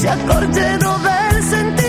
si accorgevo del sentire